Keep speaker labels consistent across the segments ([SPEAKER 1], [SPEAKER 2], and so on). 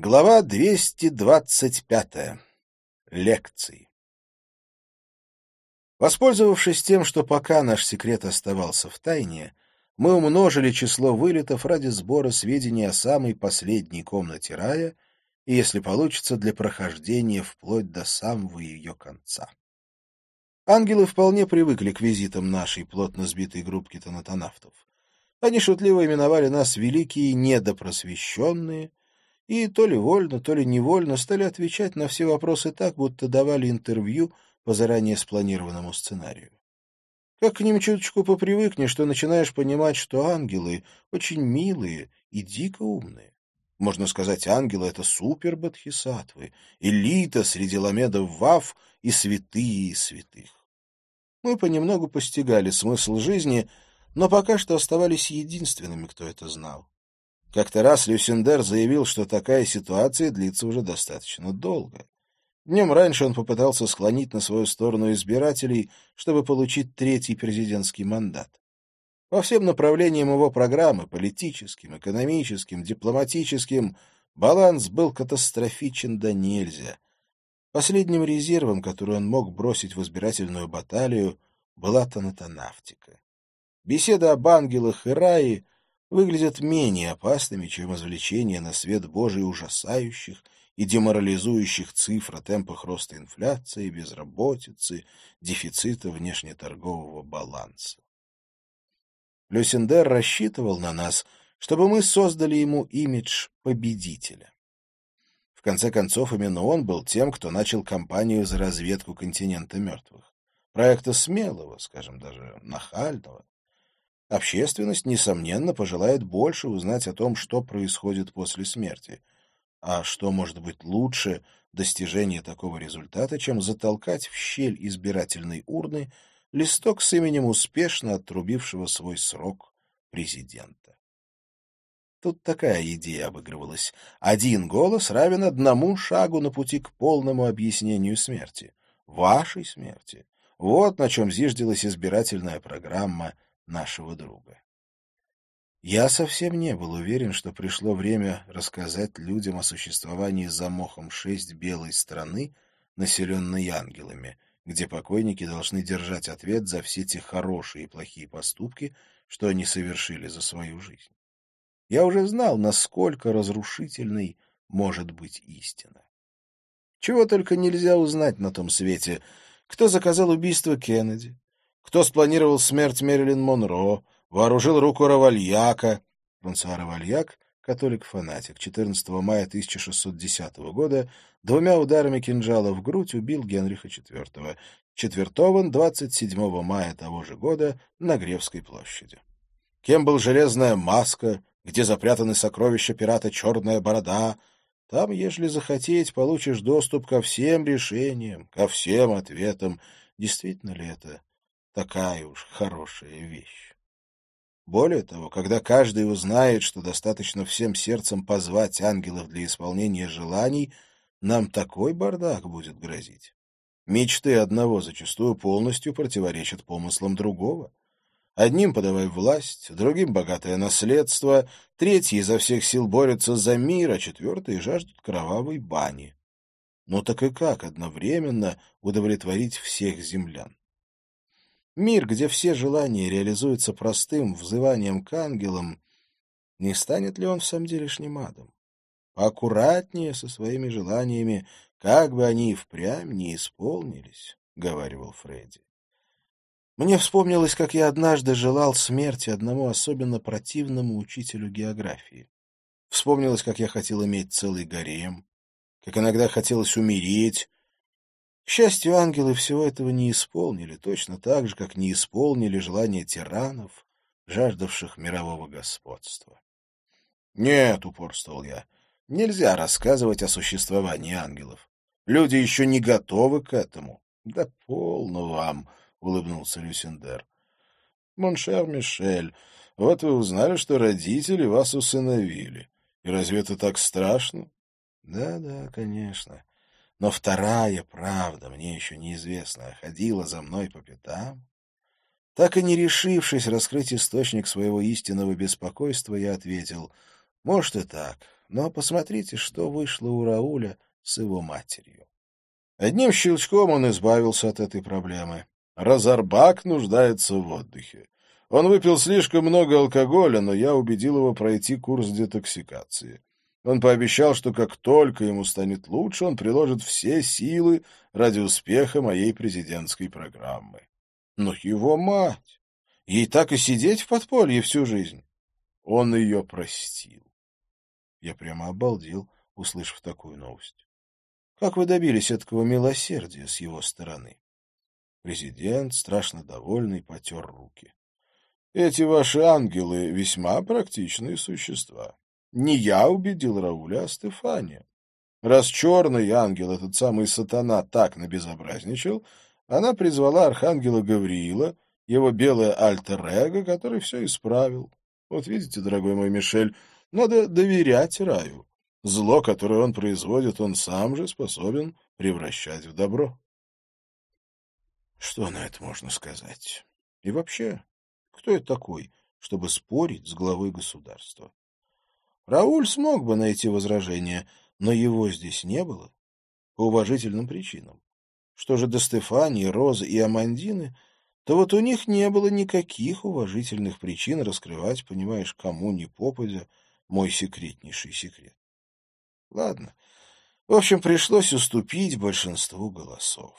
[SPEAKER 1] Глава 225. Лекции. Воспользовавшись тем, что пока наш секрет оставался в тайне, мы умножили число вылетов ради сбора сведений о самой последней комнате рая и, если получится, для прохождения вплоть до самого ее конца. Ангелы вполне привыкли к визитам нашей плотно сбитой группки тонатонавтов. Они шутливо именовали нас «великие недопросвещенные», и то ли вольно, то ли невольно стали отвечать на все вопросы так, будто давали интервью по заранее спланированному сценарию. Как к ним чуточку попривыкнешь, что начинаешь понимать, что ангелы очень милые и дико умные. Можно сказать, ангелы — это супер-бодхисаттвы, элита среди ламедов вав и святые святых. Мы понемногу постигали смысл жизни, но пока что оставались единственными, кто это знал. Как-то раз Люсендер заявил, что такая ситуация длится уже достаточно долго. Днем раньше он попытался склонить на свою сторону избирателей, чтобы получить третий президентский мандат. По всем направлениям его программы — политическим, экономическим, дипломатическим — баланс был катастрофичен до нельзя. Последним резервом, который он мог бросить в избирательную баталию, была тонатонавтика. Беседа об ангелах и рае — выглядят менее опасными, чем извлечение на свет Божий ужасающих и деморализующих цифр о темпах роста инфляции, безработицы, дефицита внешнеторгового баланса. Люсендер рассчитывал на нас, чтобы мы создали ему имидж победителя. В конце концов, именно он был тем, кто начал кампанию за разведку континента мертвых. Проекта смелого, скажем, даже нахального, Общественность, несомненно, пожелает больше узнать о том, что происходит после смерти. А что может быть лучше достижения такого результата, чем затолкать в щель избирательной урны листок с именем успешно отрубившего свой срок президента? Тут такая идея обыгрывалась. Один голос равен одному шагу на пути к полному объяснению смерти. Вашей смерти. Вот на чем зиждилась избирательная программа нашего друга. Я совсем не был уверен, что пришло время рассказать людям о существовании за мохом шесть белой страны, населенной ангелами, где покойники должны держать ответ за все те хорошие и плохие поступки, что они совершили за свою жизнь. Я уже знал, насколько разрушительной может быть истина. Чего только нельзя узнать на том свете. Кто заказал убийство Кеннеди, кто спланировал смерть Мэрилин Монро, вооружил руку Равальяка. Франсуа Равальяк, католик-фанатик, 14 мая 1610 года двумя ударами кинжала в грудь убил Генриха IV. Четвертован 27 мая того же года на Гревской площади. Кем был железная маска, где запрятаны сокровища пирата «Черная борода», там, ежели захотеть, получишь доступ ко всем решениям, ко всем ответам. Действительно ли это такая уж хорошая вещь. Более того, когда каждый узнает, что достаточно всем сердцем позвать ангелов для исполнения желаний, нам такой бардак будет грозить. Мечты одного зачастую полностью противоречат помыслам другого. Одним подавай власть, другим — богатое наследство, третьи изо всех сил борются за мир, а четвертые жаждут кровавой бани. Ну так и как одновременно удовлетворить всех землян? Мир, где все желания реализуются простым взыванием к ангелам, не станет ли он в самом делешним адом? Поаккуратнее со своими желаниями, как бы они и впрямь не исполнились, — говаривал Фредди. Мне вспомнилось, как я однажды желал смерти одному особенно противному учителю географии. Вспомнилось, как я хотел иметь целый гарем, как иногда хотелось умереть, к счастью, ангелы всего этого не исполнили, точно так же, как не исполнили желания тиранов, жаждавших мирового господства. «Нет», — упорствовал я, — «нельзя рассказывать о существовании ангелов. Люди еще не готовы к этому». «Да полно вам», — улыбнулся Люсендер. «Mon cher Мишель, вот вы узнали, что родители вас усыновили. И разве это так страшно?» «Да-да, конечно. Но вторая правда, мне еще неизвестная, ходила за мной по пятам. Так и не решившись раскрыть источник своего истинного беспокойства, я ответил, может и так, но посмотрите, что вышло у Рауля с его матерью. Одним щелчком он избавился от этой проблемы. Разорбак нуждается в отдыхе. Он выпил слишком много алкоголя, но я убедил его пройти курс детоксикации. Он пообещал, что как только ему станет лучше, он приложит все силы ради успеха моей президентской программы. Но его мать! Ей так и сидеть в подполье всю жизнь. Он ее простил. Я прямо обалдел, услышав такую новость. Как вы добились этого милосердия с его стороны? Президент, страшно довольный, потер руки. Эти ваши ангелы весьма практичные существа. Не я убедил Рауля, а Стефания. Раз черный ангел, этот самый сатана, так набезобразничал, она призвала архангела Гавриила, его белое альтер-эго, который все исправил. Вот видите, дорогой мой Мишель, надо доверять раю. Зло, которое он производит, он сам же способен превращать в добро. Что на это можно сказать? И вообще, кто это такой, чтобы спорить с главой государства? Рауль смог бы найти возражение, но его здесь не было по уважительным причинам. Что же до Стефании, Розы и Амандины, то вот у них не было никаких уважительных причин раскрывать, понимаешь, кому ни попадя, мой секретнейший секрет. Ладно. В общем, пришлось уступить большинству голосов.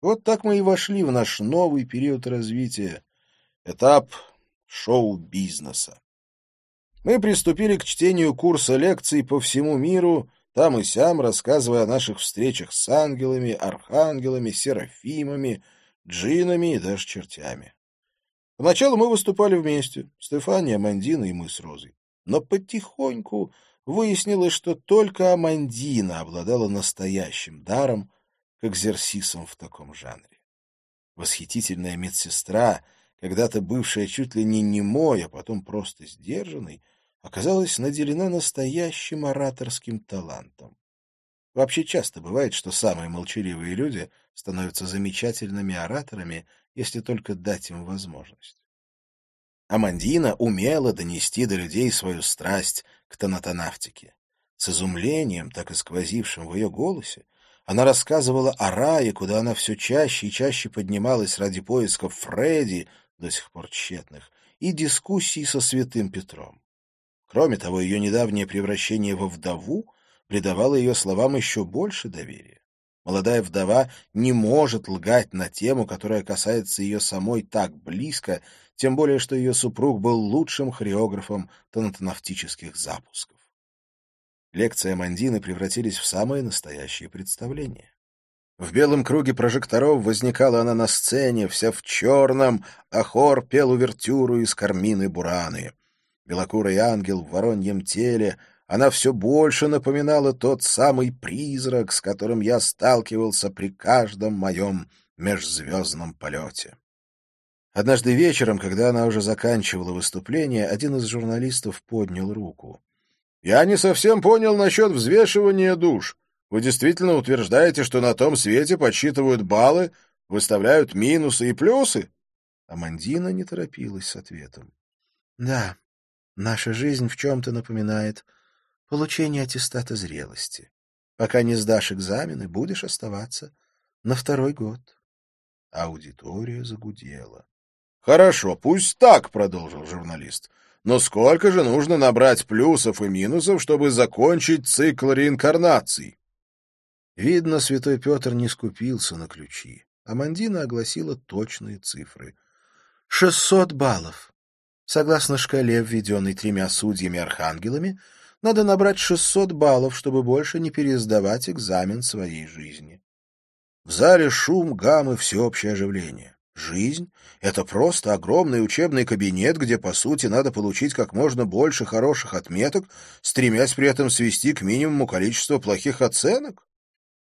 [SPEAKER 1] Вот так мы и вошли в наш новый период развития, этап шоу-бизнеса. Мы приступили к чтению курса лекций по всему миру там и сям рассказывая о наших встречах с ангелами, архангелами, серафимами, джинами и даже чертями. Поначалу мы выступали вместе, Стефания, Амандина и мы с Розой. Но потихоньку выяснилось, что только Амандина обладала настоящим даром к экзерсисам в таком жанре. Восхитительная медсестра, когда-то бывшая чуть ли не немой, а потом просто сдержанной, оказалась наделена настоящим ораторским талантом. Вообще часто бывает, что самые молчаливые люди становятся замечательными ораторами, если только дать им возможность. Амандина умела донести до людей свою страсть к тонатонавтике. С изумлением, так и сквозившим в ее голосе, она рассказывала о рае, куда она все чаще и чаще поднималась ради поисков Фредди, до сих пор тщетных, и дискуссий со святым Петром. Кроме того, ее недавнее превращение во вдову придавало ее словам еще больше доверия. Молодая вдова не может лгать на тему, которая касается ее самой так близко, тем более что ее супруг был лучшим хореографом тонатонавтических запусков. Лекции Амандины превратились в самые настоящие представления. В белом круге прожекторов возникала она на сцене, вся в черном, а хор пел увертюру из кармины бураны. Белокурый ангел в вороньем теле, она все больше напоминала тот самый призрак, с которым я сталкивался при каждом моем межзвездном полете. Однажды вечером, когда она уже заканчивала выступление, один из журналистов поднял руку. — Я не совсем понял насчет взвешивания душ. Вы действительно утверждаете, что на том свете подсчитывают баллы, выставляют минусы и плюсы? Амандина не торопилась с ответом. — Да, Наша жизнь в чем-то напоминает получение аттестата зрелости. Пока не сдашь экзамены, будешь оставаться на второй год. Аудитория загудела. — Хорошо, пусть так, — продолжил журналист. — Но сколько же нужно набрать плюсов и минусов, чтобы закончить цикл реинкарнаций? Видно, святой Петр не скупился на ключи. Амандина огласила точные цифры. — Шестьсот баллов. Согласно шкале, введенной тремя судьями-архангелами, надо набрать 600 баллов, чтобы больше не пересдавать экзамен своей жизни. В зале шум, гам и всеобщее оживление. Жизнь — это просто огромный учебный кабинет, где, по сути, надо получить как можно больше хороших отметок, стремясь при этом свести к минимуму количество плохих оценок?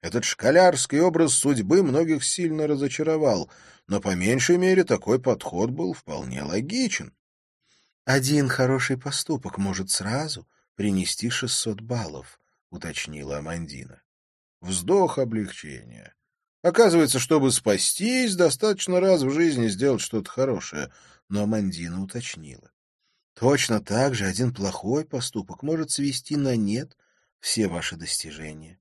[SPEAKER 1] Этот школярский образ судьбы многих сильно разочаровал, но по меньшей мере такой подход был вполне логичен. Один хороший поступок может сразу принести шестьсот баллов, — уточнила Амандина. Вздох облегчения. Оказывается, чтобы спастись, достаточно раз в жизни сделать что-то хорошее, но Амандина уточнила. Точно так же один плохой поступок может свести на нет все ваши достижения.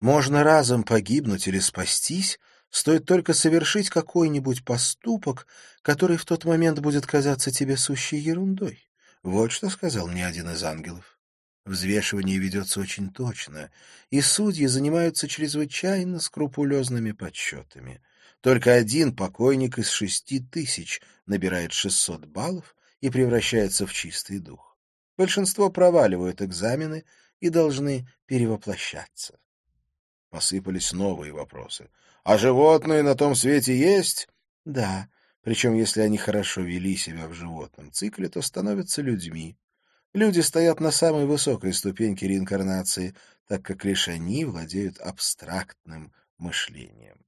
[SPEAKER 1] Можно разом погибнуть или спастись, стоит только совершить какой-нибудь поступок, который в тот момент будет казаться тебе сущей ерундой. Вот что сказал мне один из ангелов. Взвешивание ведется очень точно, и судьи занимаются чрезвычайно скрупулезными подсчетами. Только один покойник из шести тысяч набирает шестьсот баллов и превращается в чистый дух. Большинство проваливают экзамены и должны перевоплощаться. Посыпались новые вопросы. «А животные на том свете есть?» «Да, причем если они хорошо вели себя в животном цикле, то становятся людьми. Люди стоят на самой высокой ступеньке реинкарнации, так как лишь они владеют абстрактным мышлением.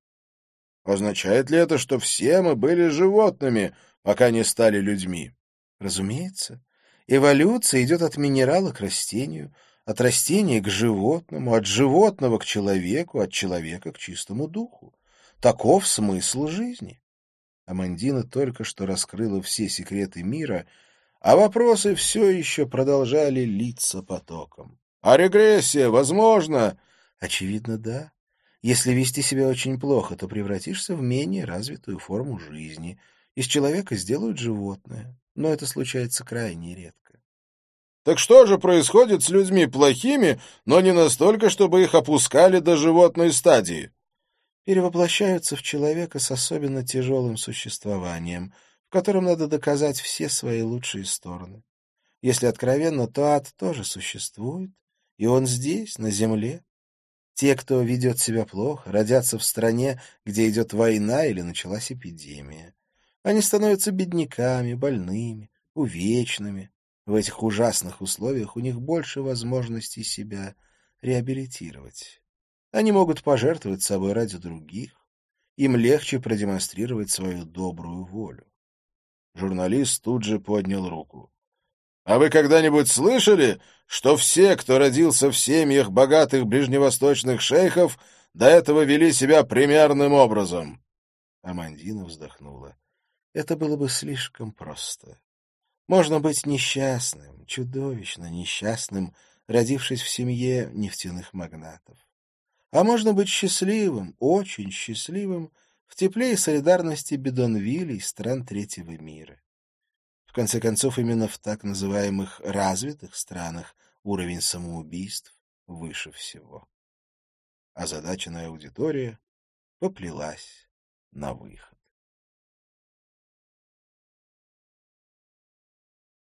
[SPEAKER 1] Означает ли это, что все мы были животными, пока не стали людьми? Разумеется. Эволюция идет от минерала к растению, от растения к животному, от животного к человеку, от человека к чистому духу. Таков смысл жизни. Амандина только что раскрыла все секреты мира — а вопросы все еще продолжали литься потоком. «А регрессия возможно?» «Очевидно, да. Если вести себя очень плохо, то превратишься в менее развитую форму жизни. Из человека сделают животное, но это случается крайне редко».
[SPEAKER 2] «Так что же происходит с людьми плохими, но не настолько, чтобы их опускали до животной стадии?»
[SPEAKER 1] «Перевоплощаются в человека с особенно тяжелым существованием» в котором надо доказать все свои лучшие стороны. Если откровенно, то ад тоже существует, и он здесь, на земле. Те, кто ведет себя плохо, родятся в стране, где идет война или началась эпидемия. Они становятся бедняками, больными, увечными. В этих ужасных условиях у них больше возможностей себя реабилитировать. Они могут пожертвовать собой ради других. Им легче продемонстрировать свою добрую волю.
[SPEAKER 2] Журналист тут же поднял руку. «А вы когда-нибудь слышали, что все, кто родился в семьях богатых ближневосточных шейхов, до этого вели себя примерным образом?»
[SPEAKER 1] Амандина вздохнула. «Это было бы слишком просто. Можно быть несчастным, чудовищно несчастным, родившись в семье нефтяных магнатов. А можно быть счастливым, очень счастливым, в тепле и солидарности бидонвилей стран третьего мира. В конце концов, именно в так называемых развитых странах уровень самоубийств выше всего. Озадаченная аудитория поплелась на выход.